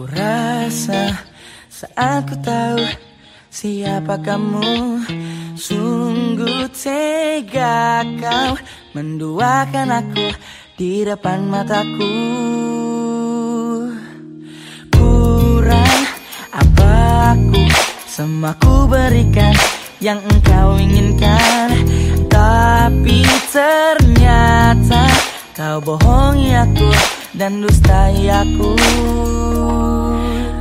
rasa saat ku tahu siapa kamu Sungguh tega kau menduakan aku di depan mataku. Kurang apa aku semua ku berikan yang engkau inginkan. Tapi ternyata kau bohongi aku dan dustai aku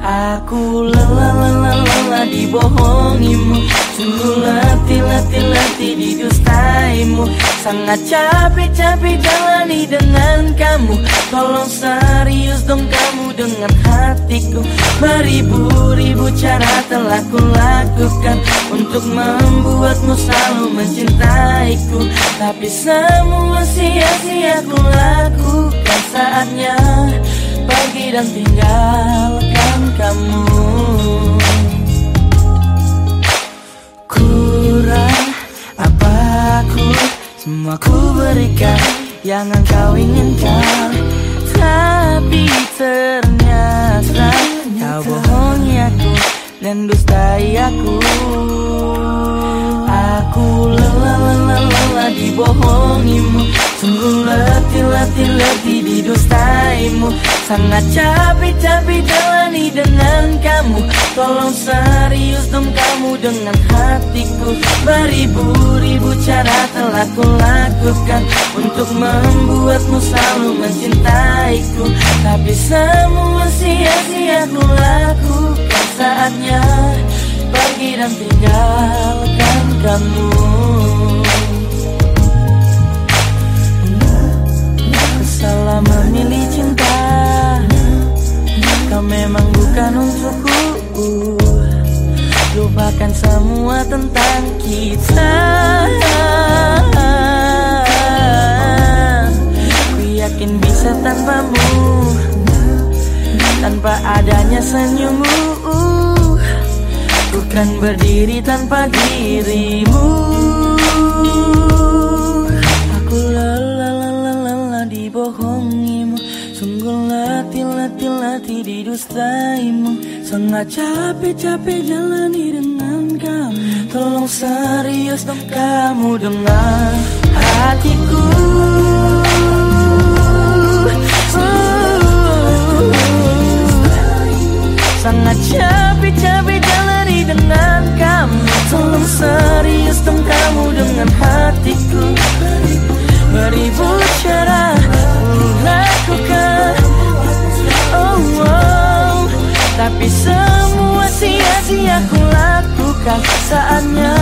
Aku lelah lelah lelah dibohongimu. Sungguh letih letih didustaimu Sangat capek capek jalani dengan kamu. Tolong serius dong kamu dengan hatiku. Beribu-ribu cara telah kulakukan Untuk membuatmu selalu mencintaiku. Tapi semua sia-sia ku lakukan saatnya. Pergi dan tinggalkan kamu Kurang apa aku? Semua ku berikan yang engkau inginkan. Tapi ternyata kau bohongi aku dan dustai aku Sangat capek jalani dengan kamu. Tolong serius dong kamu dengan hatiku. Beribu-ribu cara telah kulakukan Untuk membuatmu selalu mencintaiku. Tapi semua sia-sia ku lakukan Saatnya. Pergi dan tinggalkan kamu Lupakan semua tentang kita. Ku yakin bisa tanpamu Tanpa adanya senyummu. Bukan berdiri tanpa dirimu. Aku lelah dibohongimu. Sungguh letih letih letih didustaimu Sangat capek capek jalani dengan kamu Tolong serius dong kamu dengan hatiku. Sangat capek-capek jalani dengan kamu Tolong serius dong kamu dengan hatiku. Beribu cara ku lakukan oh, oh. Tapi semua sia-sia ku Bukan saatnya